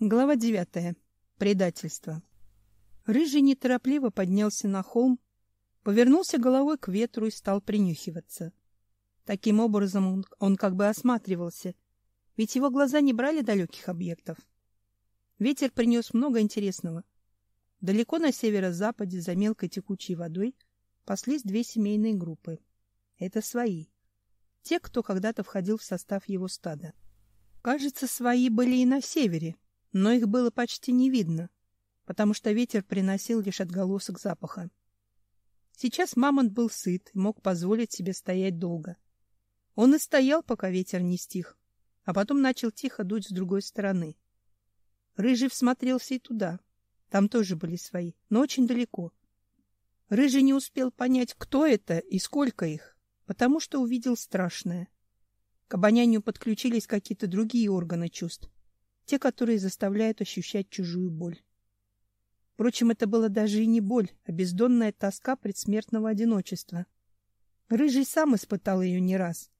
Глава девятая. Предательство. Рыжий неторопливо поднялся на холм, повернулся головой к ветру и стал принюхиваться. Таким образом он, он как бы осматривался, ведь его глаза не брали далеких объектов. Ветер принес много интересного. Далеко на северо-западе, за мелкой текучей водой, паслись две семейные группы. Это свои. Те, кто когда-то входил в состав его стада. Кажется, свои были и на севере, но их было почти не видно, потому что ветер приносил лишь отголосок запаха. Сейчас мамонт был сыт и мог позволить себе стоять долго. Он и стоял, пока ветер не стих, а потом начал тихо дуть с другой стороны. Рыжий всмотрелся и туда. Там тоже были свои, но очень далеко. Рыжий не успел понять, кто это и сколько их, потому что увидел страшное. К обонянию подключились какие-то другие органы чувств те, которые заставляют ощущать чужую боль. Впрочем, это было даже и не боль, а бездонная тоска предсмертного одиночества. Рыжий сам испытал ее не раз.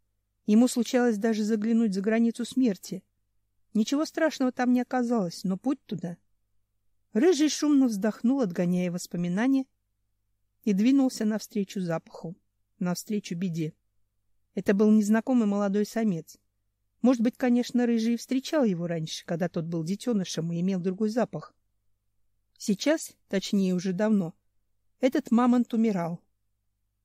Ему случалось даже заглянуть за границу смерти. Ничего страшного там не оказалось, но путь туда. Рыжий шумно вздохнул, отгоняя воспоминания, и двинулся навстречу запаху, навстречу беде. Это был незнакомый молодой самец. Может быть, конечно, Рыжий встречал его раньше, когда тот был детенышем и имел другой запах. Сейчас, точнее уже давно, этот мамонт умирал.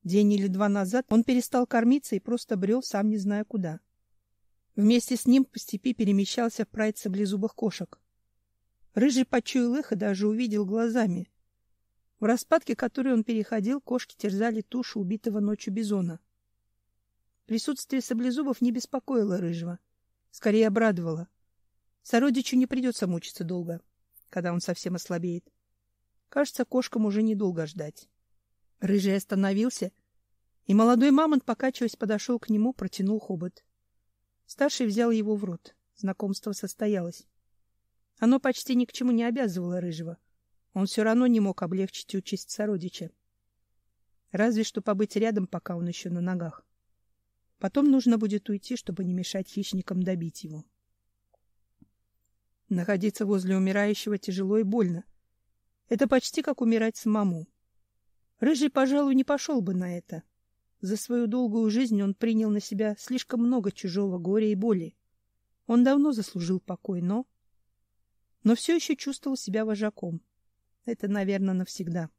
День или два назад он перестал кормиться и просто брел сам не зная куда. Вместе с ним по степи перемещался прайд саблезубых кошек. Рыжий почуял их и даже увидел глазами. В распадке, который он переходил, кошки терзали тушу убитого ночью бизона. Присутствие саблезубов не беспокоило рыжего, скорее обрадовало. Сородичу не придется мучиться долго, когда он совсем ослабеет. Кажется, кошкам уже недолго ждать. Рыжий остановился, и молодой мамонт, покачиваясь, подошел к нему, протянул хобот. Старший взял его в рот. Знакомство состоялось. Оно почти ни к чему не обязывало рыжего. Он все равно не мог облегчить участь сородича. Разве что побыть рядом, пока он еще на ногах. Потом нужно будет уйти, чтобы не мешать хищникам добить его. Находиться возле умирающего тяжело и больно. Это почти как умирать самому. Рыжий, пожалуй, не пошел бы на это. За свою долгую жизнь он принял на себя слишком много чужого горя и боли. Он давно заслужил покой, но... Но все еще чувствовал себя вожаком. Это, наверное, навсегда.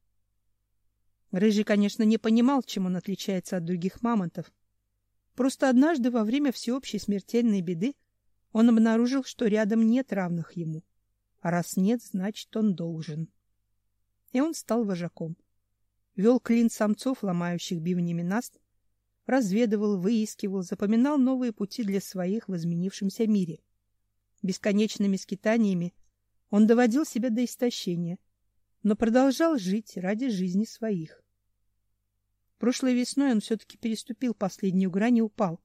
Рыжий, конечно, не понимал, чем он отличается от других мамонтов, Просто однажды во время всеобщей смертельной беды он обнаружил, что рядом нет равных ему. А раз нет, значит, он должен. И он стал вожаком. Вел клин самцов, ломающих бивнями наст, разведывал, выискивал, запоминал новые пути для своих в изменившемся мире. Бесконечными скитаниями он доводил себя до истощения, но продолжал жить ради жизни своих. Прошлой весной он все-таки переступил последнюю грань и упал.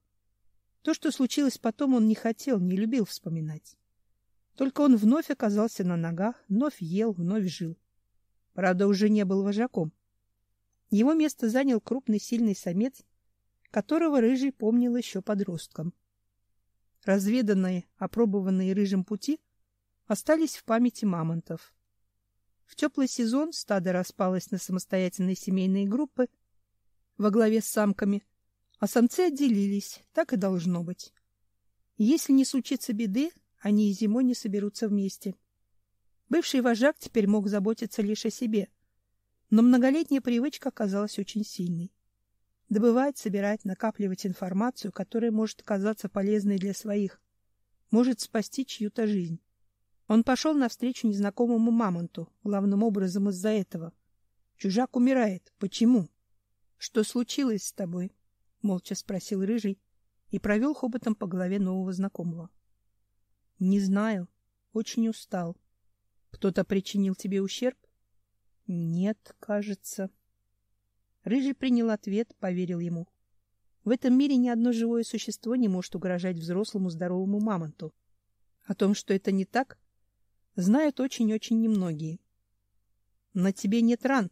То, что случилось потом, он не хотел, не любил вспоминать. Только он вновь оказался на ногах, вновь ел, вновь жил. Правда, уже не был вожаком. Его место занял крупный сильный самец, которого Рыжий помнил еще подростком. Разведанные, опробованные Рыжим пути остались в памяти мамонтов. В теплый сезон стадо распалось на самостоятельные семейные группы, во главе с самками, а самцы отделились, так и должно быть. Если не случится беды, они и зимой не соберутся вместе. Бывший вожак теперь мог заботиться лишь о себе, но многолетняя привычка оказалась очень сильной. Добывать, собирать, накапливать информацию, которая может оказаться полезной для своих, может спасти чью-то жизнь. Он пошел навстречу незнакомому мамонту, главным образом из-за этого. Чужак умирает. Почему? Что случилось с тобой? молча спросил рыжий и провел хоботом по голове нового знакомого. Не знаю, очень устал. Кто-то причинил тебе ущерб? Нет, кажется. Рыжий принял ответ, поверил ему. В этом мире ни одно живое существо не может угрожать взрослому здоровому мамонту. О том, что это не так, знают очень-очень немногие. На тебе нет ран,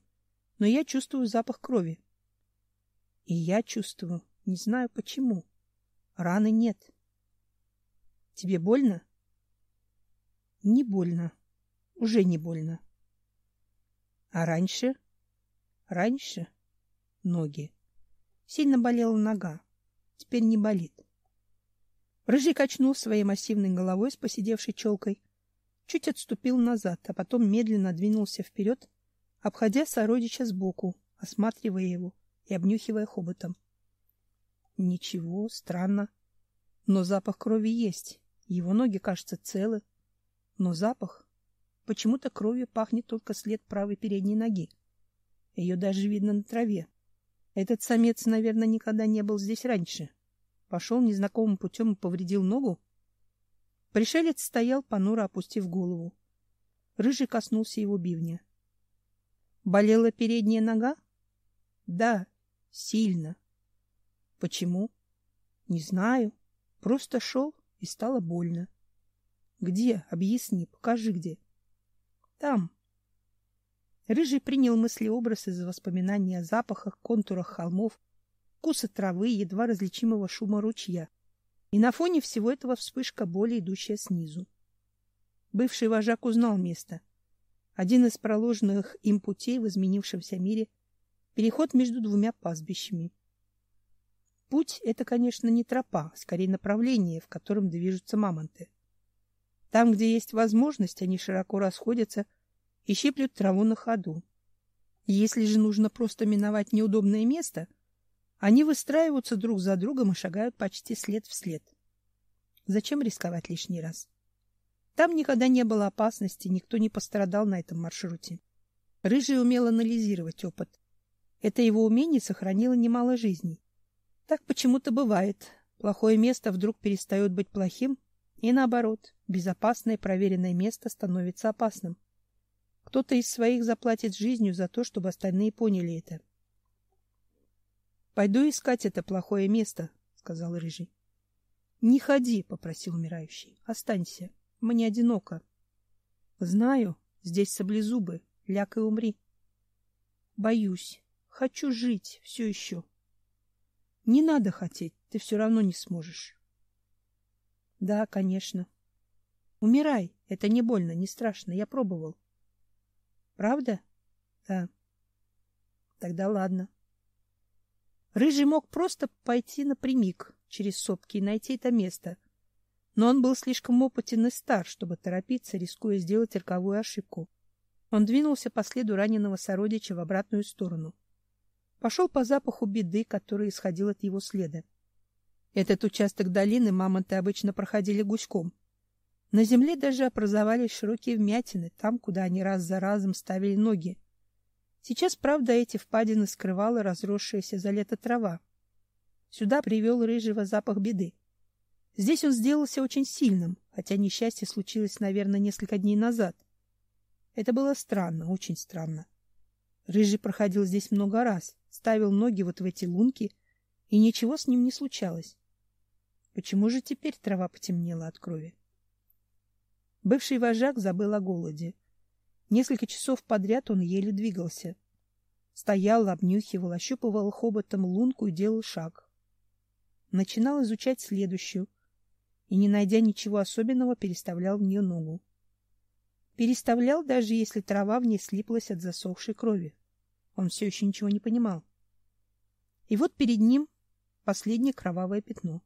но я чувствую запах крови. И я чувствую, не знаю почему. Раны нет. Тебе больно? Не больно. Уже не больно. А раньше? Раньше? Ноги. Сильно болела нога. Теперь не болит. Рыжий качнул своей массивной головой с поседевшей челкой, чуть отступил назад, а потом медленно двинулся вперед, обходя сородича сбоку, осматривая его и обнюхивая хоботом. Ничего, странно. Но запах крови есть. Его ноги, кажется, целы. Но запах... Почему-то кровью пахнет только след правой передней ноги. Ее даже видно на траве. Этот самец, наверное, никогда не был здесь раньше. Пошел незнакомым путем и повредил ногу? Пришелец стоял, понуро опустив голову. Рыжий коснулся его бивня. Болела передняя нога? Да, сильно. Почему? Не знаю. Просто шел и стало больно. Где? Объясни, покажи где. Там. Рыжий принял мыслеобраз из воспоминаний о запахах, контурах холмов, вкуса травы, едва различимого шума ручья. И на фоне всего этого вспышка боли, идущая снизу. Бывший вожак узнал место. Один из проложенных им путей в изменившемся мире — переход между двумя пастбищами. Путь — это, конечно, не тропа, а скорее направление, в котором движутся мамонты. Там, где есть возможность, они широко расходятся и щиплют траву на ходу. Если же нужно просто миновать неудобное место, они выстраиваются друг за другом и шагают почти след в след. Зачем рисковать лишний раз? Там никогда не было опасности, никто не пострадал на этом маршруте. Рыжий умел анализировать опыт. Это его умение сохранило немало жизней. Так почему-то бывает. Плохое место вдруг перестает быть плохим, и наоборот, безопасное проверенное место становится опасным. Кто-то из своих заплатит жизнью за то, чтобы остальные поняли это. Пойду искать это плохое место, сказал рыжий. Не ходи, попросил умирающий. Останься. Мне одиноко. Знаю, здесь саблезубы. Ляг и умри. Боюсь. Хочу жить все еще. Не надо хотеть, ты все равно не сможешь. Да, конечно. Умирай, это не больно, не страшно, я пробовал. Правда? Да. Тогда ладно. Рыжий мог просто пойти напрямик через сопки и найти это место. Но он был слишком опытен и стар, чтобы торопиться, рискуя сделать роковую ошибку. Он двинулся по следу раненого сородича в обратную сторону. Пошел по запаху беды, который исходил от его следа. Этот участок долины мамонты обычно проходили гуськом. На земле даже образовались широкие вмятины, там, куда они раз за разом ставили ноги. Сейчас, правда, эти впадины скрывала разросшаяся за лето трава. Сюда привел рыжего запах беды. Здесь он сделался очень сильным, хотя несчастье случилось, наверное, несколько дней назад. Это было странно, очень странно. Рыжий проходил здесь много раз, ставил ноги вот в эти лунки, и ничего с ним не случалось. Почему же теперь трава потемнела от крови? Бывший вожак забыл о голоде. Несколько часов подряд он еле двигался. Стоял, обнюхивал, ощупывал хоботом лунку и делал шаг. Начинал изучать следующую и, не найдя ничего особенного, переставлял в нее ногу. Переставлял, даже если трава в ней слиплась от засохшей крови. Он все еще ничего не понимал. И вот перед ним последнее кровавое пятно.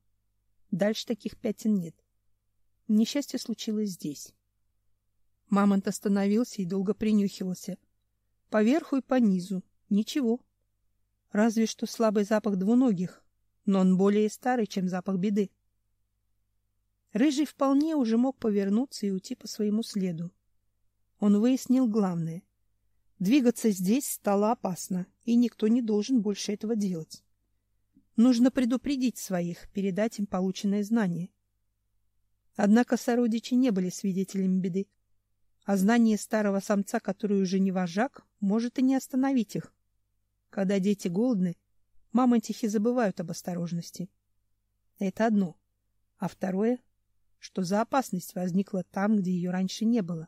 Дальше таких пятен нет. Несчастье случилось здесь. Мамонт остановился и долго принюхивался. Поверху и по низу. Ничего. Разве что слабый запах двуногих, но он более старый, чем запах беды. Рыжий вполне уже мог повернуться и уйти по своему следу. Он выяснил главное. Двигаться здесь стало опасно, и никто не должен больше этого делать. Нужно предупредить своих, передать им полученные знания. Однако сородичи не были свидетелями беды, а знание старого самца, который уже не вожак, может и не остановить их. Когда дети голодны, мамонтихи забывают об осторожности. Это одно. А второе, что за опасность возникла там, где ее раньше не было.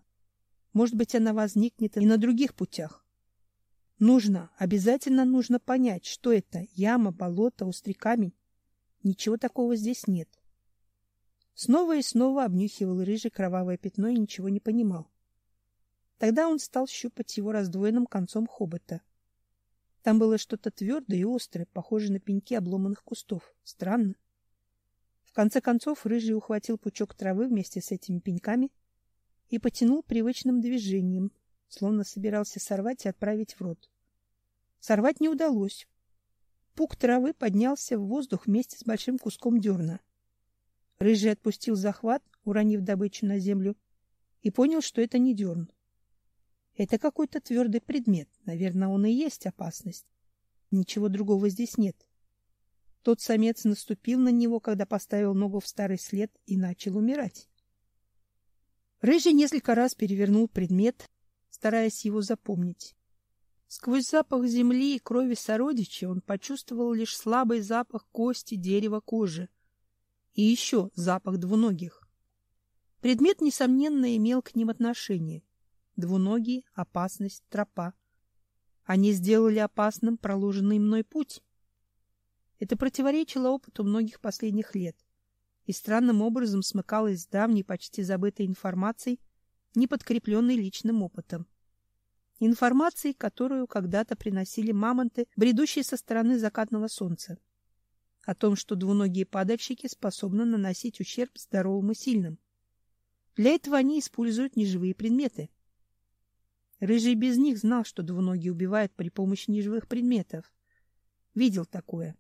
Может быть, она возникнет и на других путях. Нужно, обязательно нужно понять, что это яма, болото, острый камень. Ничего такого здесь нет. Снова и снова обнюхивал рыжий кровавое пятно и ничего не понимал. Тогда он стал щупать его раздвоенным концом хобота. Там было что-то твердое и острое, похожее на пеньки обломанных кустов. Странно. В конце концов рыжий ухватил пучок травы вместе с этими пеньками и потянул привычным движением, словно собирался сорвать и отправить в рот. Сорвать не удалось. Пук травы поднялся в воздух вместе с большим куском дерна. Рыжий отпустил захват, уронив добычу на землю, и понял, что это не дерн. Это какой-то твердый предмет. Наверное, он и есть опасность. Ничего другого здесь нет. Тот самец наступил на него, когда поставил ногу в старый след и начал умирать. Рыжий несколько раз перевернул предмет, стараясь его запомнить. Сквозь запах земли и крови сородича он почувствовал лишь слабый запах кости, дерева, кожи. И еще запах двуногих. Предмет, несомненно, имел к ним отношение. Двуногие, опасность, тропа. Они сделали опасным проложенный мной путь. Это противоречило опыту многих последних лет и странным образом смыкалось с давней, почти забытой информацией, не подкрепленной личным опытом. Информацией, которую когда-то приносили мамонты, бредущие со стороны закатного солнца. О том, что двуногие падальщики способны наносить ущерб здоровым и сильным. Для этого они используют неживые предметы. Рыжий без них знал, что двуногие убивают при помощи неживых предметов. Видел такое.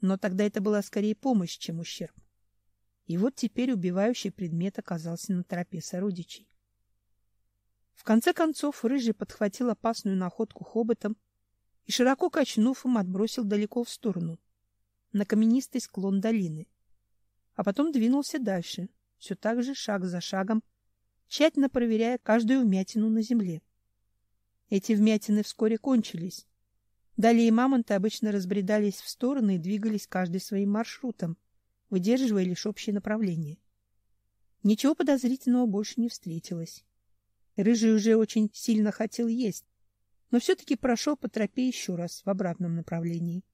Но тогда это была скорее помощь, чем ущерб. И вот теперь убивающий предмет оказался на тропе сородичей. В конце концов Рыжий подхватил опасную находку хоботом и, широко качнув им, отбросил далеко в сторону, на каменистый склон долины. А потом двинулся дальше, все так же, шаг за шагом, тщательно проверяя каждую вмятину на земле. Эти вмятины вскоре кончились. Далее мамонты обычно разбредались в стороны и двигались каждый своим маршрутом, выдерживая лишь общее направление. Ничего подозрительного больше не встретилось. Рыжий уже очень сильно хотел есть, но все-таки прошел по тропе еще раз в обратном направлении.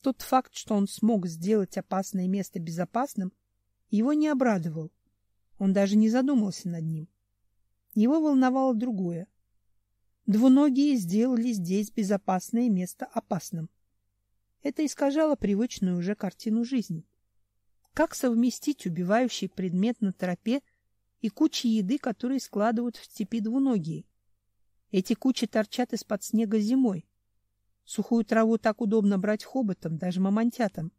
Тот факт, что он смог сделать опасное место безопасным, его не обрадовал. Он даже не задумался над ним. Его волновало другое. Двуногие сделали здесь безопасное место опасным. Это искажало привычную уже картину жизни. Как совместить убивающий предмет на тропе и кучи еды, которые складывают в степи двуногие. Эти кучи торчат из-под снега зимой. Сухую траву так удобно брать хоботом, даже мамонтятам.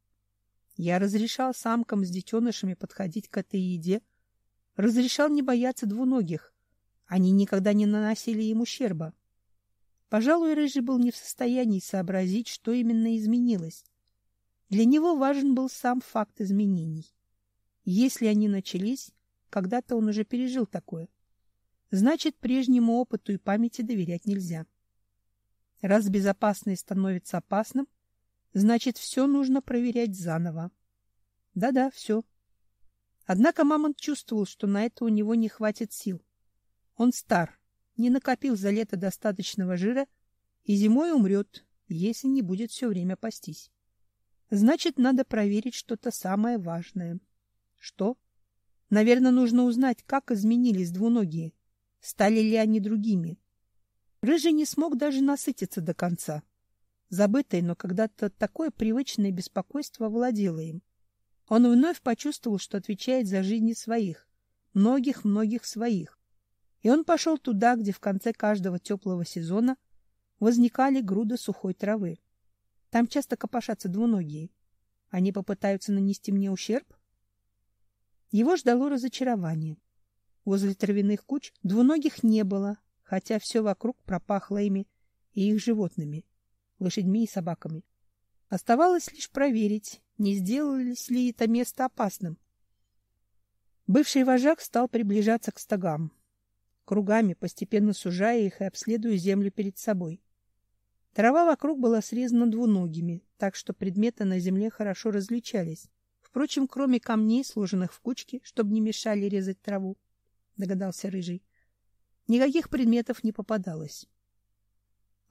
Я разрешал самкам с детенышами подходить к этой еде, разрешал не бояться двуногих. Они никогда не наносили им ущерба. Пожалуй, Рыжий был не в состоянии сообразить, что именно изменилось. Для него важен был сам факт изменений. Если они начались, когда-то он уже пережил такое. Значит, прежнему опыту и памяти доверять нельзя. Раз безопасное становится опасным, значит, все нужно проверять заново. Да-да, все. Однако Мамонт чувствовал, что на это у него не хватит сил. Он стар, не накопил за лето достаточного жира и зимой умрет, если не будет все время пастись. Значит, надо проверить что-то самое важное. Что? Наверное, нужно узнать, как изменились двуногие. Стали ли они другими? Рыжий не смог даже насытиться до конца. Забытое, но когда-то такое привычное беспокойство владело им. Он вновь почувствовал, что отвечает за жизни своих, многих-многих своих. И он пошел туда, где в конце каждого теплого сезона возникали груды сухой травы. Там часто копошатся двуногие. Они попытаются нанести мне ущерб? Его ждало разочарование. Возле травяных куч двуногих не было, хотя все вокруг пропахло ими и их животными, лошадьми и собаками. Оставалось лишь проверить, не сделалось ли это место опасным. Бывший вожак стал приближаться к стогам, кругами, постепенно сужая их и обследуя землю перед собой. Трава вокруг была срезана двуногими, так что предметы на земле хорошо различались. Впрочем, кроме камней, сложенных в кучки, чтобы не мешали резать траву, догадался рыжий. Никаких предметов не попадалось.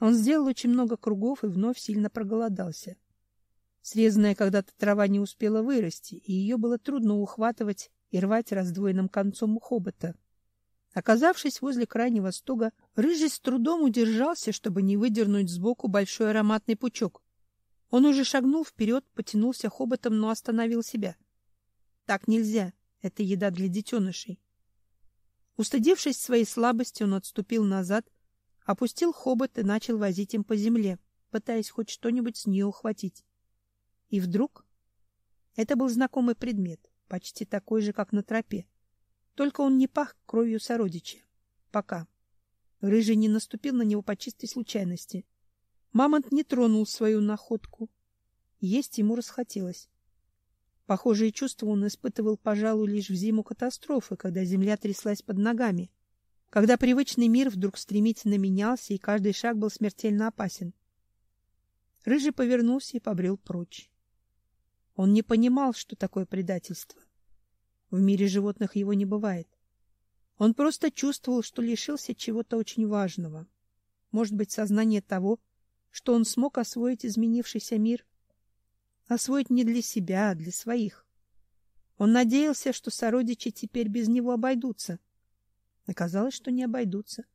Он сделал очень много кругов и вновь сильно проголодался. Срезанная когда-то трава не успела вырасти, и ее было трудно ухватывать и рвать раздвоенным концом хобота. Оказавшись возле крайнего стога, рыжий с трудом удержался, чтобы не выдернуть сбоку большой ароматный пучок. Он уже шагнул вперед, потянулся хоботом, но остановил себя. Так нельзя. Это еда для детенышей. Устыдившись своей слабости, он отступил назад, опустил хобот и начал возить им по земле, пытаясь хоть что-нибудь с нее ухватить. И вдруг... Это был знакомый предмет, почти такой же, как на тропе. Только он не пах кровью сородича. Пока. Рыжий не наступил на него по чистой случайности. Мамонт не тронул свою находку. Есть ему расхотелось. Похожие чувства он испытывал, пожалуй, лишь в зиму катастрофы, когда земля тряслась под ногами, когда привычный мир вдруг стремительно менялся, и каждый шаг был смертельно опасен. Рыжий повернулся и побрел прочь. Он не понимал, что такое предательство. В мире животных его не бывает. Он просто чувствовал, что лишился чего-то очень важного. Может быть, сознание того, что он смог освоить изменившийся мир освоить не для себя, а для своих. Он надеялся, что сородичи теперь без него обойдутся. Оказалось, что не обойдутся.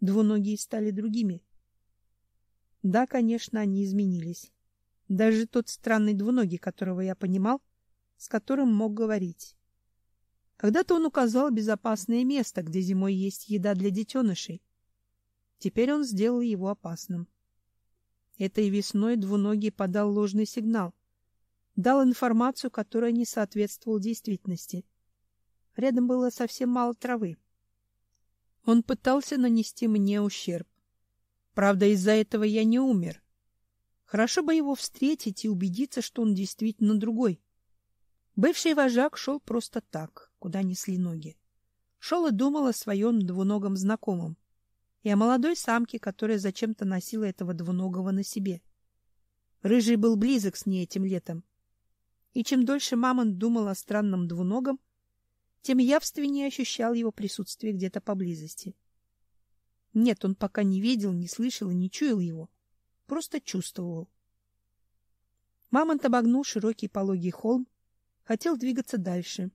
Двуногие стали другими. Да, конечно, они изменились. Даже тот странный двуногий, которого я понимал, с которым мог говорить. Когда-то он указал безопасное место, где зимой есть еда для детенышей. Теперь он сделал его опасным. Этой весной двуногий подал ложный сигнал. Дал информацию, которая не соответствовала действительности. Рядом было совсем мало травы. Он пытался нанести мне ущерб. Правда, из-за этого я не умер. Хорошо бы его встретить и убедиться, что он действительно другой. Бывший вожак шел просто так, куда несли ноги. Шел и думал о своем двуногом знакомом и о молодой самке, которая зачем-то носила этого двуногого на себе. Рыжий был близок с ней этим летом. И чем дольше мамонт думал о странном двуногом, тем явственнее ощущал его присутствие где-то поблизости. Нет, он пока не видел, не слышал и не чуял его, просто чувствовал. Мамонт обогнул широкий пологий холм, хотел двигаться дальше,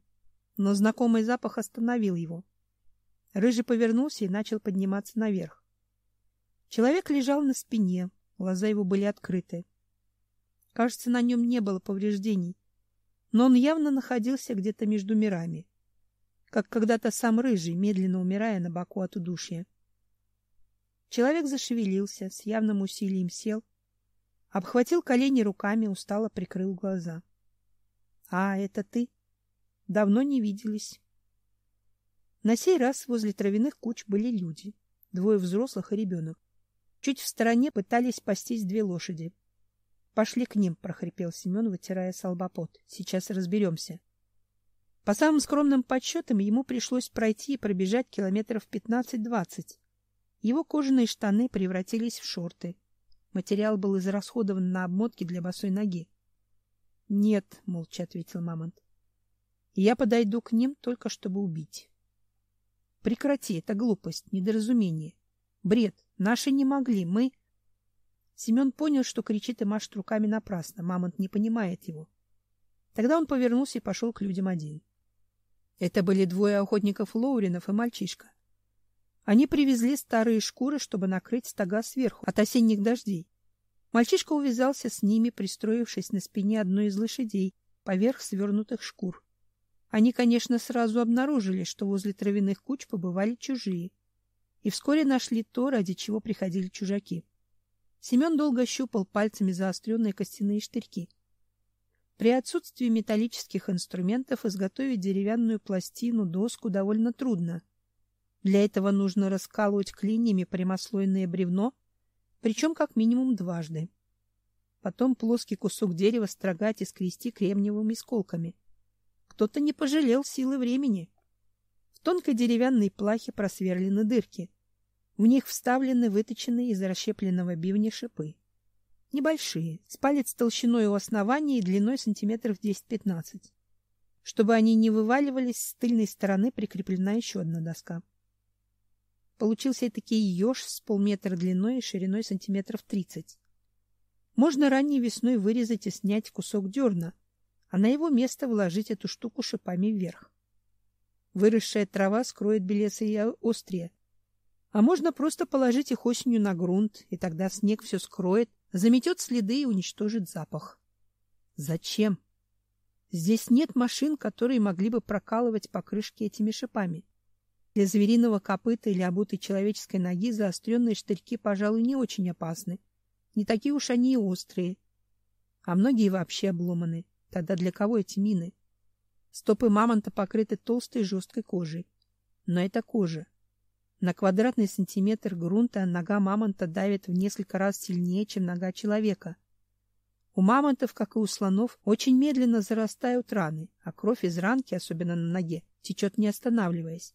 но знакомый запах остановил его. Рыжий повернулся и начал подниматься наверх. Человек лежал на спине, глаза его были открыты. Кажется, на нем не было повреждений, но он явно находился где-то между мирами, как когда-то сам Рыжий, медленно умирая на боку от удушья. Человек зашевелился, с явным усилием сел, обхватил колени руками, устало прикрыл глаза. — А, это ты? Давно не виделись. На сей раз возле травяных куч были люди, двое взрослых и ребенок. Чуть в стороне пытались пастись две лошади. Пошли к ним, прохрипел Семен, вытирая с Сейчас разберемся. По самым скромным подсчетам ему пришлось пройти и пробежать километров 15-20. Его кожаные штаны превратились в шорты. Материал был израсходован на обмотки для босой ноги. "Нет", молча ответил Мамонт. "Я подойду к ним только чтобы убить". Прекрати, это глупость, недоразумение. Бред. Наши не могли, мы... Семен понял, что кричит и машет руками напрасно. Мамонт не понимает его. Тогда он повернулся и пошел к людям один. Это были двое охотников Лоуринов и мальчишка. Они привезли старые шкуры, чтобы накрыть стога сверху от осенних дождей. Мальчишка увязался с ними, пристроившись на спине одной из лошадей поверх свернутых шкур. Они, конечно, сразу обнаружили, что возле травяных куч побывали чужие, и вскоре нашли то, ради чего приходили чужаки. Семен долго щупал пальцами заостренные костяные штырьки. При отсутствии металлических инструментов изготовить деревянную пластину, доску довольно трудно. Для этого нужно раскалывать клиньями прямослойное бревно, причем как минимум дважды. Потом плоский кусок дерева строгать и скрести кремниевыми сколками. Кто-то не пожалел силы времени. В тонкой деревянной плахе просверлены дырки. В них вставлены выточенные из расщепленного бивня шипы. Небольшие, с палец толщиной у основания и длиной сантиметров 10-15. Чтобы они не вываливались, с тыльной стороны прикреплена еще одна доска. Получился таки еж с полметра длиной и шириной сантиметров 30. Можно ранней весной вырезать и снять кусок дерна, а на его место вложить эту штуку шипами вверх. Выросшая трава скроет белесые острия. А можно просто положить их осенью на грунт, и тогда снег все скроет, заметет следы и уничтожит запах. Зачем? Здесь нет машин, которые могли бы прокалывать покрышки этими шипами. Для звериного копыта или обутой человеческой ноги заостренные штырьки, пожалуй, не очень опасны. Не такие уж они и острые. А многие вообще обломаны. Тогда для кого эти мины? Стопы мамонта покрыты толстой жесткой кожей. Но это кожа. На квадратный сантиметр грунта нога мамонта давит в несколько раз сильнее, чем нога человека. У мамонтов, как и у слонов, очень медленно зарастают раны, а кровь из ранки, особенно на ноге, течет не останавливаясь.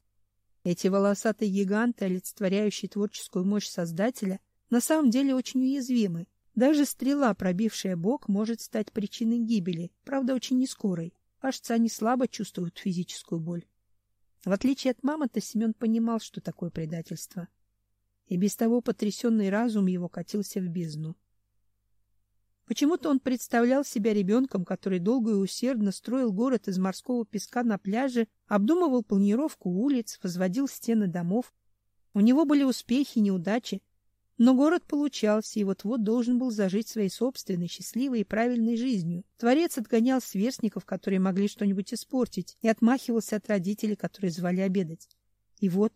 Эти волосатые гиганты, олицетворяющие творческую мощь Создателя, на самом деле очень уязвимы. Даже стрела, пробившая бок, может стать причиной гибели, правда, очень нескорой. Кажется, они слабо чувствуют физическую боль. В отличие от мамонта, Семен понимал, что такое предательство. И без того потрясенный разум его катился в бездну. Почему-то он представлял себя ребенком, который долго и усердно строил город из морского песка на пляже, обдумывал планировку улиц, возводил стены домов. У него были успехи неудачи, но город получался, и вот-вот должен был зажить своей собственной, счастливой и правильной жизнью. Творец отгонял сверстников, которые могли что-нибудь испортить, и отмахивался от родителей, которые звали обедать. И вот,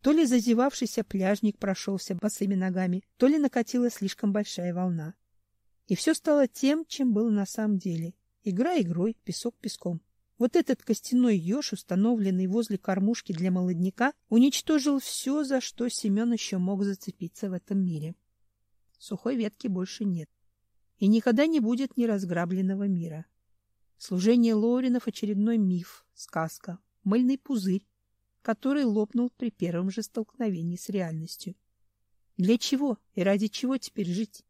то ли зазевавшийся пляжник прошелся босыми ногами, то ли накатила слишком большая волна. И все стало тем, чем было на самом деле. Игра игрой, песок песком. Вот этот костяной еж, установленный возле кормушки для молодняка, уничтожил все, за что Семен еще мог зацепиться в этом мире. Сухой ветки больше нет. И никогда не будет неразграбленного мира. Служение Лоуринов — очередной миф, сказка, мыльный пузырь, который лопнул при первом же столкновении с реальностью. Для чего и ради чего теперь жить?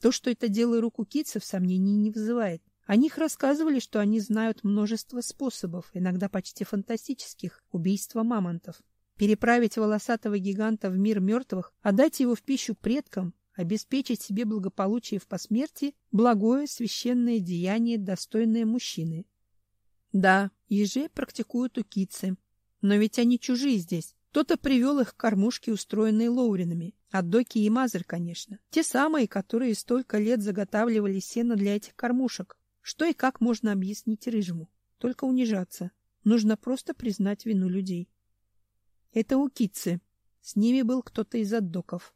То, что это дело рук у китцев, сомнений не вызывает. О них рассказывали, что они знают множество способов, иногда почти фантастических, убийства мамонтов. Переправить волосатого гиганта в мир мертвых, отдать его в пищу предкам, обеспечить себе благополучие в посмертии – благое священное деяние, достойное мужчины. Да, ежи практикуют у китцы, но ведь они чужие здесь. Кто-то привел их к кормушке, устроенной Лоуринами. От Доки и Мазер, конечно. Те самые, которые столько лет заготавливали сено для этих кормушек. Что и как можно объяснить Рыжему? Только унижаться. Нужно просто признать вину людей. Это у Китцы. С ними был кто-то из отдоков.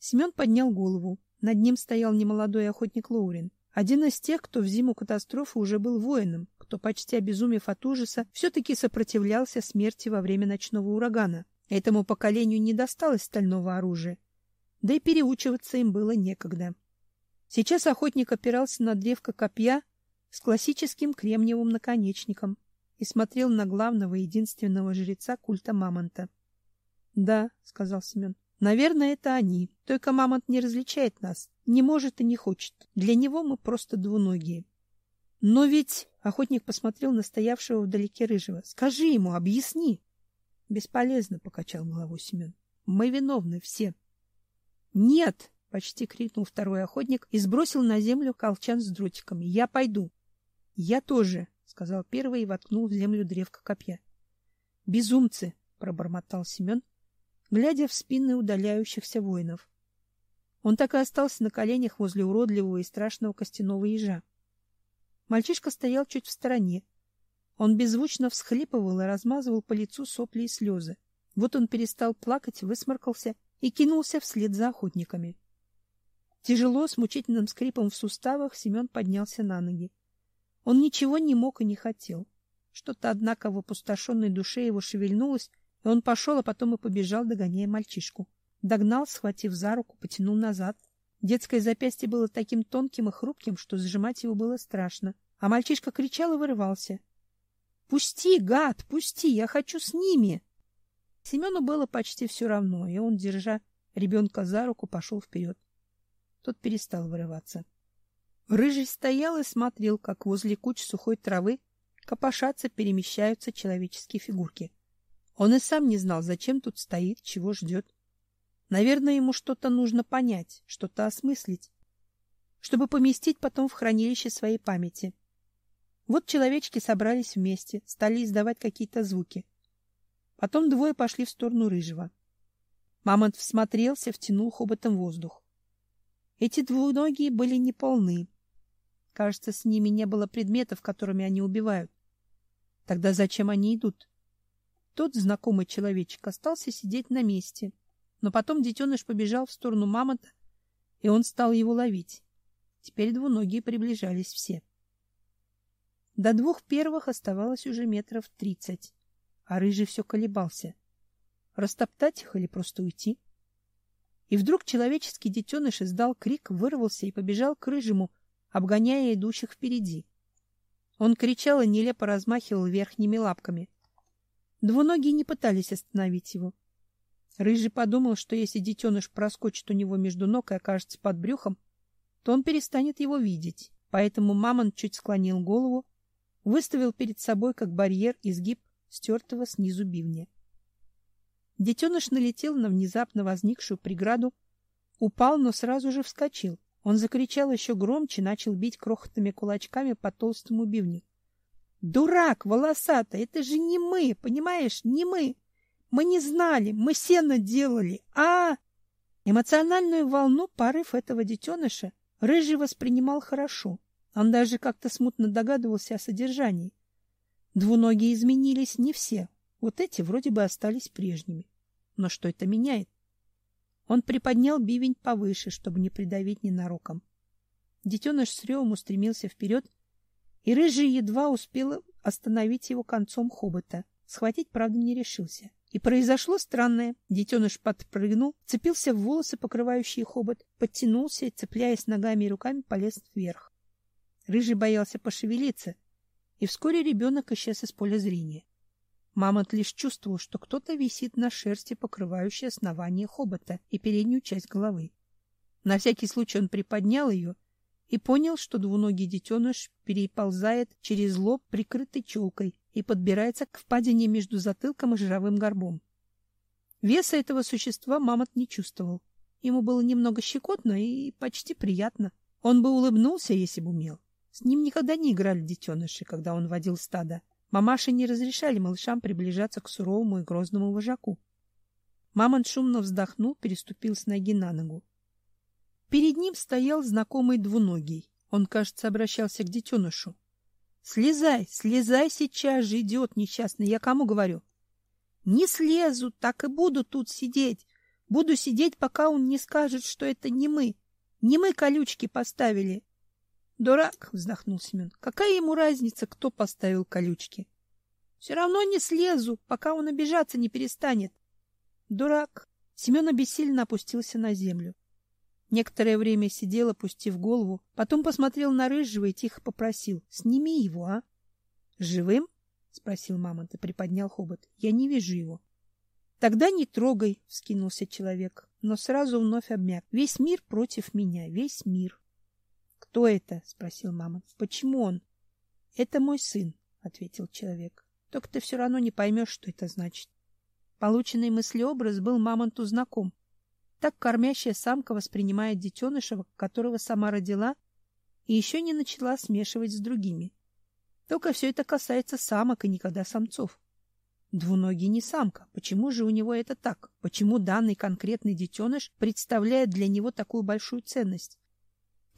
Семен поднял голову. Над ним стоял немолодой охотник Лоурин. Один из тех, кто в зиму катастрофы уже был воином, кто, почти обезумев от ужаса, все-таки сопротивлялся смерти во время ночного урагана. Этому поколению не досталось стального оружия, да и переучиваться им было некогда. Сейчас охотник опирался на древко копья с классическим кремниевым наконечником и смотрел на главного единственного жреца культа мамонта. — Да, — сказал Семен, — наверное, это они. Только мамонт не различает нас, не может и не хочет. Для него мы просто двуногие. — Но ведь... — охотник посмотрел на стоявшего вдалеке рыжего. — Скажи ему, объясни. Бесполезно, покачал головой Семен. Мы виновны все. Нет, почти крикнул второй охотник и сбросил на землю колчан с дротиками. Я пойду. Я тоже, сказал первый и воткнул в землю древко копья. Безумцы, пробормотал Семен, глядя в спины удаляющихся воинов. Он так и остался на коленях возле уродливого и страшного костяного ежа. Мальчишка стоял чуть в стороне, он беззвучно всхлипывал и размазывал по лицу сопли и слезы. Вот он перестал плакать, высморкался и кинулся вслед за охотниками. Тяжело, с мучительным скрипом в суставах, Семен поднялся на ноги. Он ничего не мог и не хотел. Что-то, однако, в опустошенной душе его шевельнулось, и он пошел, а потом и побежал, догоняя мальчишку. Догнал, схватив за руку, потянул назад. Детское запястье было таким тонким и хрупким, что сжимать его было страшно. А мальчишка кричал и вырывался. Пусти, гад, пусти, я хочу с ними. Семену было почти все равно, и он, держа ребенка за руку, пошел вперед. Тот перестал вырываться. Рыжий стоял и смотрел, как возле куч сухой травы копошатся, перемещаются человеческие фигурки. Он и сам не знал, зачем тут стоит, чего ждет. Наверное, ему что-то нужно понять, что-то осмыслить. чтобы поместить потом в хранилище своей памяти. Вот человечки собрались вместе, стали издавать какие-то звуки. Потом двое пошли в сторону рыжего. Мамонт всмотрелся, втянул хоботом воздух. Эти двуногие были неполны. Кажется, с ними не было предметов, которыми они убивают. Тогда зачем они идут? Тот знакомый человечек остался сидеть на месте, но потом детеныш побежал в сторону мамонта, и он стал его ловить. Теперь двуногие приближались все. До двух первых оставалось уже метров тридцать, а рыжий все колебался. Растоптать их или просто уйти? И вдруг человеческий детеныш издал крик, вырвался и побежал к рыжему, обгоняя идущих впереди. Он кричал и нелепо размахивал верхними лапками. Двуногие не пытались остановить его. Рыжий подумал, что если детеныш проскочит у него между ног и окажется под брюхом, то он перестанет его видеть. Поэтому мамонт чуть склонил голову, выставил перед собой как барьер изгиб стертого снизу бивня. Детеныш налетел на внезапно возникшую преграду, упал, но сразу же вскочил. Он закричал еще громче, начал бить крохотными кулачками по толстому бивню. «Дурак, волосатый, это же не мы, понимаешь, не мы! Мы не знали, мы сено делали, а...» Эмоциональную волну порыв этого детеныша Рыжий воспринимал хорошо. Он даже как-то смутно догадывался о содержании. Двуногие изменились не все. Вот эти вроде бы остались прежними. Но что это меняет? Он приподнял бивень повыше, чтобы не придавить ненароком. Детеныш с ревом устремился вперед, и рыжий едва успел остановить его концом хобота. Схватить, правда, не решился. И произошло странное. Детеныш подпрыгнул, цепился в волосы, покрывающие хобот, подтянулся цепляясь ногами и руками, полез вверх. Рыжий боялся пошевелиться, и вскоре ребенок исчез из поля зрения. Мамонт лишь чувствовал, что кто-то висит на шерсти, покрывающей основание хобота и переднюю часть головы. На всякий случай он приподнял ее и понял, что двуногий детеныш переползает через лоб, прикрытый челкой, и подбирается к впадине между затылком и жировым горбом. Веса этого существа мамонт не чувствовал. Ему было немного щекотно и почти приятно. Он бы улыбнулся, если бы умел. С ним никогда не играли детеныши, когда он водил стадо. Мамаши не разрешали малышам приближаться к суровому и грозному вожаку. Мамонт шумно вздохнул, переступил с ноги на ногу. Перед ним стоял знакомый двуногий. Он, кажется, обращался к детенышу. — Слезай, слезай сейчас же, идиот несчастный. Я кому говорю? — Не слезу, так и буду тут сидеть. Буду сидеть, пока он не скажет, что это не мы. Не мы колючки поставили. Дурак, вздохнул Семен. Какая ему разница, кто поставил колючки? Все равно не слезу, пока он обижаться не перестанет. Дурак. Семен обессильно опустился на землю. Некоторое время сидел, опустив голову, потом посмотрел на рыжего и тихо попросил: "Сними его, а?" "Живым?" спросил мамонт и приподнял хобот. "Я не вижу его". "Тогда не трогай", вскинулся человек, но сразу вновь обмяк. "Весь мир против меня, весь мир". Кто это? спросил мама. Почему он? Это мой сын, ответил человек. Только ты все равно не поймешь, что это значит. Полученный мыслеобраз был мамонту знаком. Так кормящая самка воспринимает детеныша, которого сама родила и еще не начала смешивать с другими. Только все это касается самок и никогда самцов. Двуногий не самка. Почему же у него это так? Почему данный конкретный детеныш представляет для него такую большую ценность?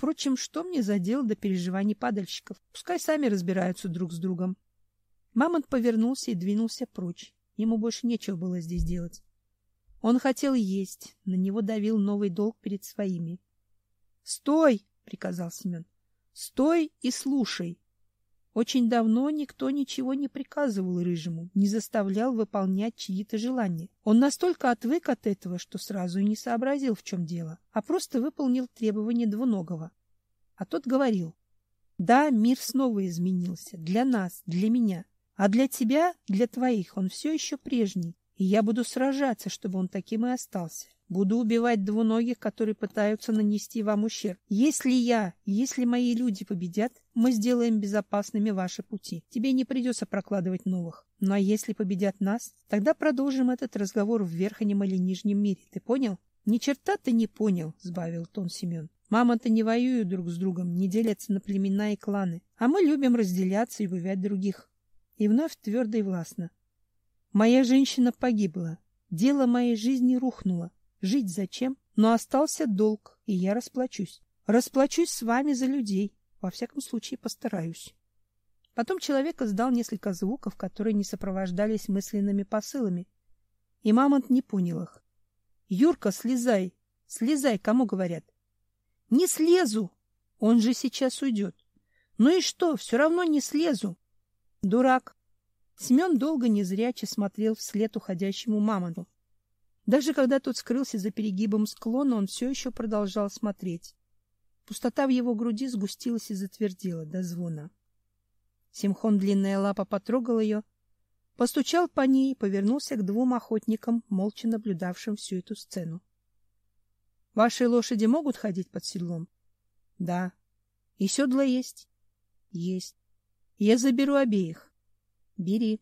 Впрочем, что мне за дело до переживаний падальщиков? Пускай сами разбираются друг с другом. Мамонт повернулся и двинулся прочь. Ему больше нечего было здесь делать. Он хотел есть, на него давил новый долг перед своими. "Стой", приказал Семен. "Стой и слушай". Очень давно никто ничего не приказывал рыжему, не заставлял выполнять чьи-то желания. Он настолько отвык от этого, что сразу и не сообразил, в чем дело, а просто выполнил требования двуногого. А тот говорил: "Да, мир снова изменился для нас, для меня, а для тебя, для твоих он все еще прежний, и я буду сражаться, чтобы он таким и остался. Буду убивать двуногих, которые пытаются нанести вам ущерб. Если я, если мои люди победят, мы сделаем безопасными ваши пути. Тебе не придется прокладывать новых. Ну а если победят нас, тогда продолжим этот разговор в верхнем или нижнем мире. Ты понял? Ни черта ты не понял, сбавил тон Семен. Мамонты не воюют друг с другом, не делятся на племена и кланы, а мы любим разделяться и убивать других. И вновь твердо и властно. Моя женщина погибла, дело моей жизни рухнуло. Жить зачем? Но остался долг, и я расплачусь. Расплачусь с вами за людей. Во всяком случае, постараюсь. Потом человек издал несколько звуков, которые не сопровождались мысленными посылами. И Мамонт не понял их. «Юрка, слезай! Слезай!» Кому говорят? «Не слезу! Он же сейчас уйдет!» «Ну и что? Все равно не слезу!» «Дурак!» Семен долго незряче смотрел вслед уходящему Мамонту. Даже когда тот скрылся за перегибом склона, он все еще продолжал смотреть. Пустота в его груди сгустилась и затвердела до звона. Симхон длинная лапа потрогал ее, постучал по ней и повернулся к двум охотникам, молча наблюдавшим всю эту сцену. — Ваши лошади могут ходить под седлом? — Да. — И седла есть? — Есть. — Я заберу обеих. — Бери.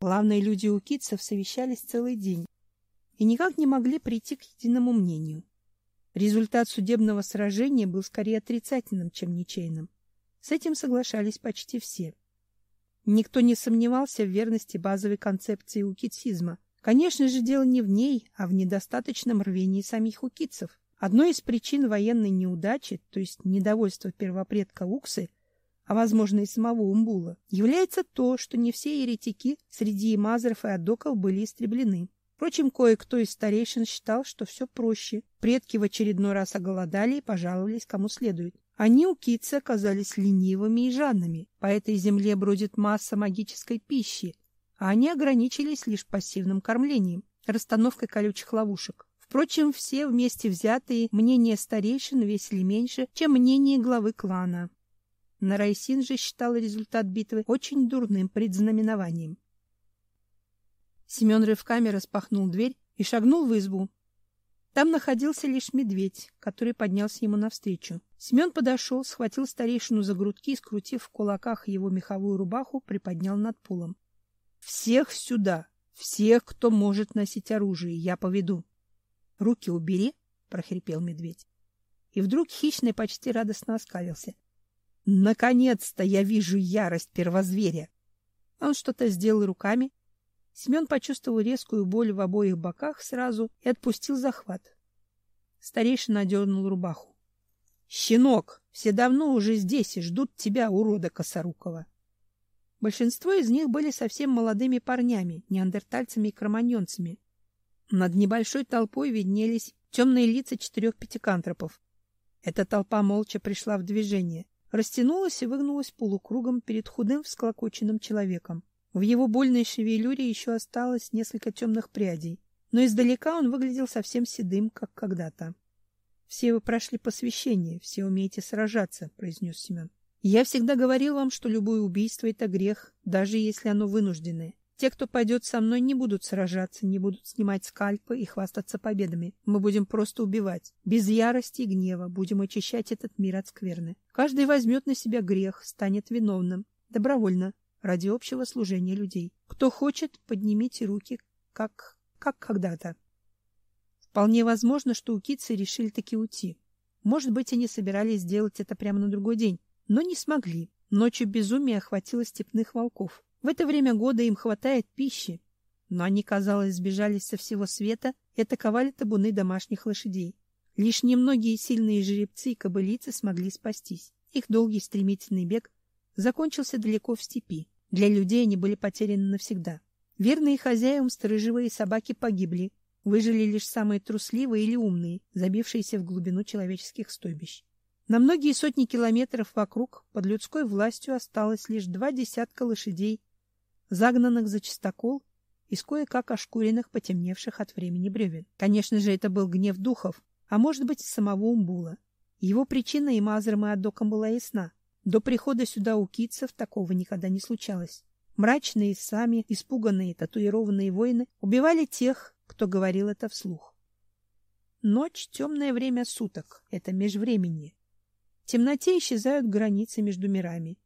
Главные люди у китцев совещались целый день и никак не могли прийти к единому мнению. Результат судебного сражения был скорее отрицательным, чем ничейным. С этим соглашались почти все. Никто не сомневался в верности базовой концепции укитсизма. Конечно же, дело не в ней, а в недостаточном рвении самих укитцев. Одной из причин военной неудачи, то есть недовольства первопредка Уксы, а возможно и самого Умбула, является то, что не все еретики среди имазров и адоков были истреблены. Впрочем, кое-кто из старейшин считал, что все проще. Предки в очередной раз оголодали и пожаловались кому следует. Они у китца оказались ленивыми и жадными. По этой земле бродит масса магической пищи, а они ограничились лишь пассивным кормлением, расстановкой колючих ловушек. Впрочем, все вместе взятые мнения старейшин весили меньше, чем мнение главы клана. Нарайсин же считал результат битвы очень дурным предзнаменованием. Семен рывками распахнул дверь и шагнул в избу. Там находился лишь медведь, который поднялся ему навстречу. Семен подошел, схватил старейшину за грудки и, скрутив в кулаках его меховую рубаху, приподнял над полом. — Всех сюда! Всех, кто может носить оружие, я поведу. — Руки убери! — прохрипел медведь. И вдруг хищный почти радостно оскалился. — Наконец-то я вижу ярость первозверя! Он что-то сделал руками. Семен почувствовал резкую боль в обоих боках сразу и отпустил захват. Старейшина одернул рубаху. Щенок, все давно уже здесь и ждут тебя, урода косорукого. Большинство из них были совсем молодыми парнями, неандертальцами и кроманьонцами. Над небольшой толпой виднелись темные лица четырех пятикантропов. Эта толпа молча пришла в движение, растянулась и выгнулась полукругом перед худым всклокоченным человеком. В его больной шевелюре еще осталось несколько темных прядей, но издалека он выглядел совсем седым, как когда-то. Все вы прошли посвящение, все умеете сражаться, произнес Семен. Я всегда говорил вам, что любое убийство это грех, даже если оно вынужденное. Те, кто пойдет со мной, не будут сражаться, не будут снимать скальпы и хвастаться победами. Мы будем просто убивать. Без ярости и гнева будем очищать этот мир от скверны. Каждый возьмет на себя грех, станет виновным. Добровольно, ради общего служения людей. Кто хочет, поднимите руки, как, как когда-то. Вполне возможно, что укицы решили таки уйти. Может быть, они собирались сделать это прямо на другой день, но не смогли. Ночью безумие охватило степных волков. В это время года им хватает пищи, но они, казалось, сбежались со всего света и атаковали табуны домашних лошадей. Лишь немногие сильные жеребцы и кобылицы смогли спастись. Их долгий стремительный бег закончился далеко в степи. Для людей они были потеряны навсегда. Верные хозяевам сторожевые собаки погибли, Выжили лишь самые трусливые или умные, забившиеся в глубину человеческих стойбищ. На многие сотни километров вокруг под людской властью осталось лишь два десятка лошадей, загнанных за чистокол из кое-как ошкуренных, потемневших от времени бревен. Конечно же, это был гнев духов, а может быть и самого Умбула. Его причина и Мазром и Адоком была ясна. До прихода сюда у китцев такого никогда не случалось. Мрачные, сами испуганные, татуированные воины убивали тех, кто говорил это вслух. Ночь — темное время суток, это межвременье. В темноте исчезают границы между мирами.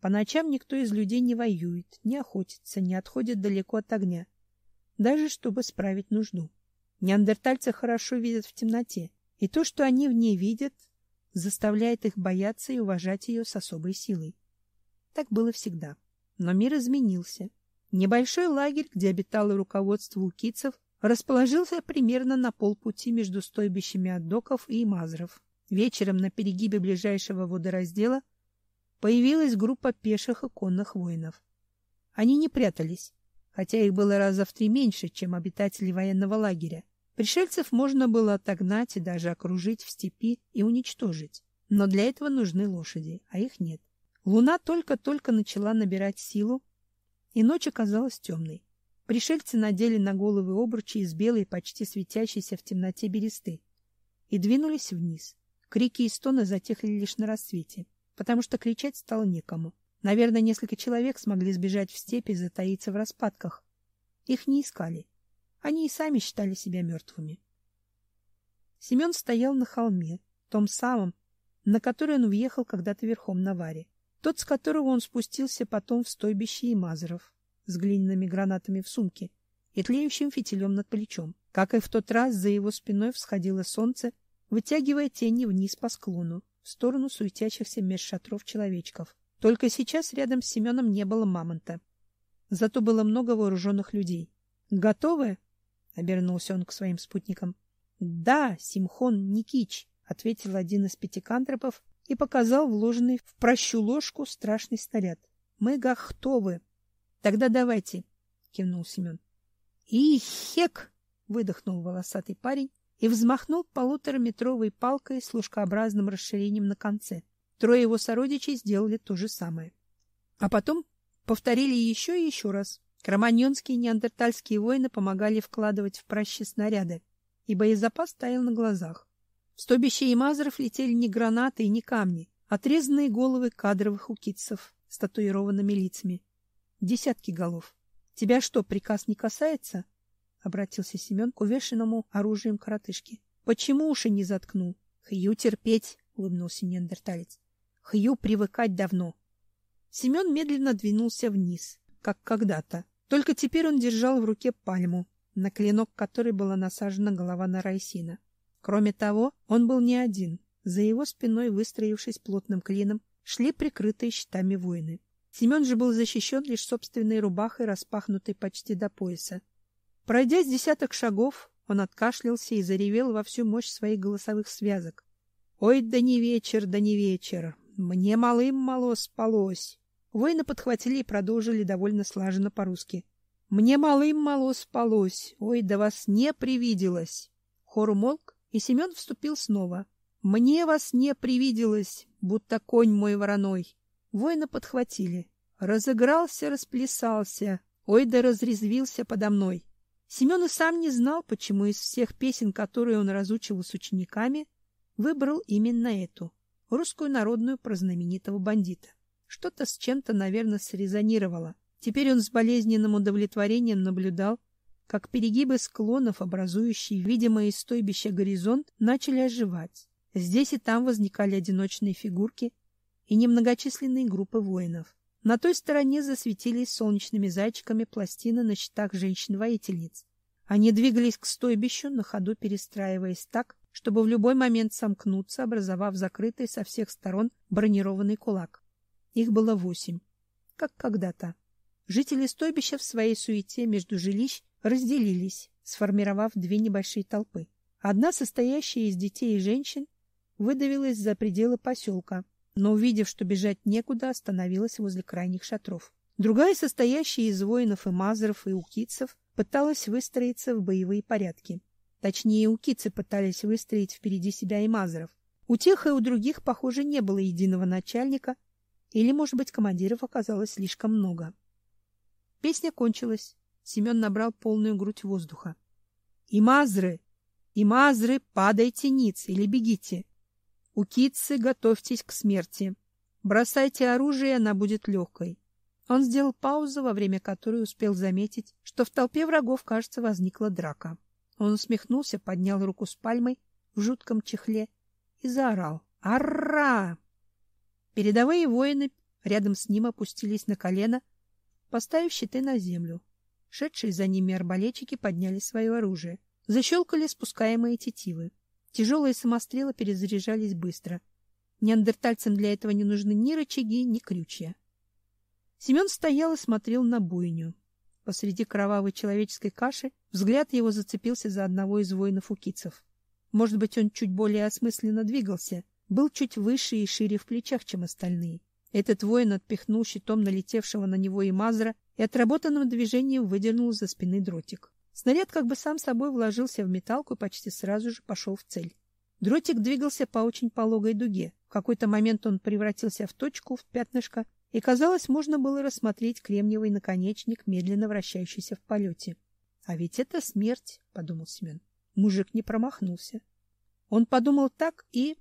По ночам никто из людей не воюет, не охотится, не отходит далеко от огня, даже чтобы справить нужду. Неандертальцы хорошо видят в темноте, и то, что они в ней видят, заставляет их бояться и уважать ее с особой силой. Так было всегда. Но мир изменился. Небольшой лагерь, где обитало руководство укицев, расположился примерно на полпути между стойбищами отдоков и мазров. Вечером на перегибе ближайшего водораздела появилась группа пеших и конных воинов. Они не прятались, хотя их было раза в три меньше, чем обитателей военного лагеря. Пришельцев можно было отогнать и даже окружить в степи и уничтожить. Но для этого нужны лошади, а их нет. Луна только-только начала набирать силу, и ночь оказалась темной. Пришельцы надели на головы обручи из белой, почти светящейся в темноте бересты, и двинулись вниз. Крики и стоны затихли лишь на рассвете, потому что кричать стало некому. Наверное, несколько человек смогли сбежать в степи и затаиться в распадках. Их не искали. Они и сами считали себя мертвыми. Семен стоял на холме, том самом, на который он въехал когда-то верхом на варе. Тот, с которого он спустился потом в стойбище Имазеров, с глиняными гранатами в сумке и тлеющим фитилем над плечом. Как и в тот раз, за его спиной всходило солнце, вытягивая тени вниз по склону, в сторону суетящихся меж шатров человечков. Только сейчас рядом с Семеном не было мамонта. Зато было много вооруженных людей. «Готовы?» — обернулся он к своим спутникам. «Да, Симхон Никич», — ответил один из пятикантропов и показал вложенный в прощу ложку страшный снаряд. «Мы готовы». «Тогда давайте», — кивнул Семен. «И хек!» — выдохнул волосатый парень и взмахнул полутораметровой палкой с ложкообразным расширением на конце. Трое его сородичей сделали то же самое. А потом повторили еще и еще раз. Кроманьонские и неандертальские воины помогали вкладывать в пращи снаряды, и боезапас стоял на глазах. В стобище имазеров летели не гранаты и не камни, а отрезанные головы кадровых укитцев с татуированными лицами. Десятки голов. Тебя что, приказ не касается? Обратился Семен к увешанному оружием коротышке. Почему уши не заткнул? Хью терпеть, улыбнулся неандерталец. Хью привыкать давно. Семен медленно двинулся вниз, как когда-то. Только теперь он держал в руке пальму, на клинок которой была насажена голова Нарайсина. Кроме того, он был не один. За его спиной, выстроившись плотным клином, шли прикрытые щитами воины. Семен же был защищен лишь собственной рубахой, распахнутой почти до пояса. Пройдя с десяток шагов, он откашлялся и заревел во всю мощь своих голосовых связок. «Ой, да не вечер, да не вечер! Мне малым мало спалось!» Воины подхватили и продолжили довольно слаженно по-русски. «Мне малым мало спалось! Ой, да вас не привиделось!» Хор умолк, и Семен вступил снова. «Мне вас не привиделось, будто конь мой вороной!» Воины подхватили. Разыгрался, расплясался, ой да разрезвился подо мной. Семен и сам не знал, почему из всех песен, которые он разучивал с учениками, выбрал именно эту, русскую народную про знаменитого бандита. Что-то с чем-то, наверное, срезонировало. Теперь он с болезненным удовлетворением наблюдал, как перегибы склонов, образующие видимое из стойбища горизонт, начали оживать. Здесь и там возникали одиночные фигурки, и немногочисленные группы воинов. На той стороне засветились солнечными зайчиками пластины на щитах женщин-воительниц. Они двигались к стойбищу, на ходу перестраиваясь так, чтобы в любой момент сомкнуться, образовав закрытый со всех сторон бронированный кулак. Их было восемь, как когда-то. Жители стойбища в своей суете между жилищ разделились, сформировав две небольшие толпы. Одна, состоящая из детей и женщин, выдавилась за пределы поселка, но, увидев, что бежать некуда, остановилась возле крайних шатров. Другая, состоящая из воинов и мазеров и укицев, пыталась выстроиться в боевые порядки. Точнее, укицы пытались выстроить впереди себя и мазеров. У тех и у других, похоже, не было единого начальника, или, может быть, командиров оказалось слишком много. Песня кончилась. Семен набрал полную грудь воздуха. «И мазры! И мазры, падайте ниц или бегите! Укитцы, готовьтесь к смерти. Бросайте оружие, она будет легкой. Он сделал паузу, во время которой успел заметить, что в толпе врагов, кажется, возникла драка. Он усмехнулся, поднял руку с пальмой в жутком чехле и заорал. «Арра!» Передовые воины рядом с ним опустились на колено, поставив щиты на землю. Шедшие за ними арбалетчики подняли свое оружие. Защелкали спускаемые тетивы. Тяжелые самострелы перезаряжались быстро. Неандертальцам для этого не нужны ни рычаги, ни крючья. Семен стоял и смотрел на бойню. Посреди кровавой человеческой каши взгляд его зацепился за одного из воинов-укицев. Может быть, он чуть более осмысленно двигался, был чуть выше и шире в плечах, чем остальные. Этот воин отпихнул щитом налетевшего на него и Мазра и отработанным движением выдернул за спины дротик. Снаряд как бы сам собой вложился в металку и почти сразу же пошел в цель. Дротик двигался по очень пологой дуге. В какой-то момент он превратился в точку, в пятнышко, и, казалось, можно было рассмотреть кремниевый наконечник, медленно вращающийся в полете. — А ведь это смерть, — подумал Семен. Мужик не промахнулся. Он подумал так и...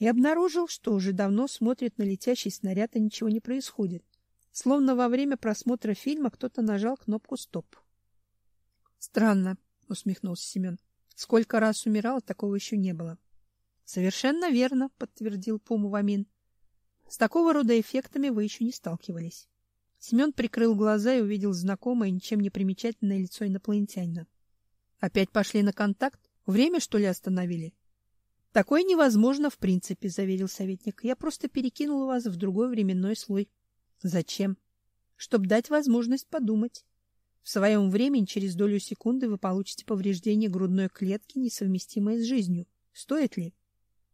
и обнаружил, что уже давно смотрит на летящий снаряд, и ничего не происходит. Словно во время просмотра фильма кто-то нажал кнопку «Стоп». «Странно», — усмехнулся Семен. «Сколько раз умирал, такого еще не было». «Совершенно верно», — подтвердил Пуму Вамин. С такого рода эффектами вы еще не сталкивались. Семен прикрыл глаза и увидел знакомое, ничем не примечательное лицо инопланетянина. Опять пошли на контакт? Время, что ли, остановили? Такое невозможно в принципе, заверил советник. Я просто перекинул вас в другой временной слой. Зачем? Чтоб дать возможность подумать. В своем времени через долю секунды вы получите повреждение грудной клетки, несовместимое с жизнью. Стоит ли?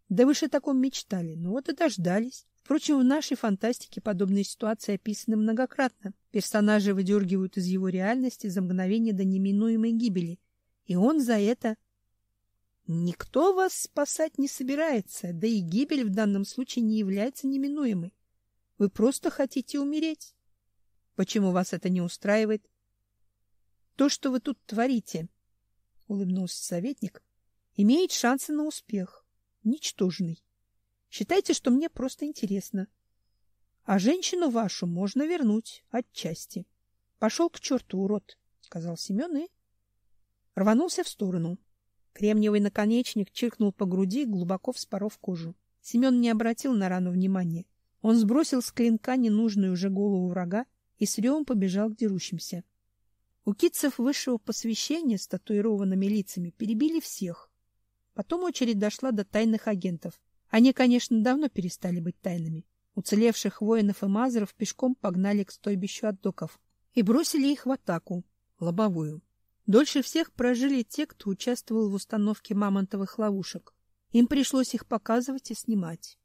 Да вы же о таком мечтали. Ну вот и дождались. Впрочем, в нашей фантастике подобные ситуации описаны многократно. Персонажи выдергивают из его реальности за мгновение до неминуемой гибели, и он за это Никто вас спасать не собирается, да и гибель в данном случае не является неминуемой. Вы просто хотите умереть. Почему вас это не устраивает? То, что вы тут творите, улыбнулся советник, имеет шансы на успех, ничтожный. Считайте, что мне просто интересно. А женщину вашу можно вернуть отчасти. Пошел к черту, урод, сказал Семен и рванулся в сторону. Кремниевый наконечник чиркнул по груди, глубоко вспоров кожу. Семен не обратил на рану внимания. Он сбросил с клинка ненужную уже голову врага и с ревом побежал к дерущимся. У китцев высшего посвящения с татуированными лицами перебили всех. Потом очередь дошла до тайных агентов. Они, конечно, давно перестали быть тайными. Уцелевших воинов и мазеров пешком погнали к стойбищу отдоков и бросили их в атаку, лобовую. Дольше всех прожили те, кто участвовал в установке мамонтовых ловушек. Им пришлось их показывать и снимать.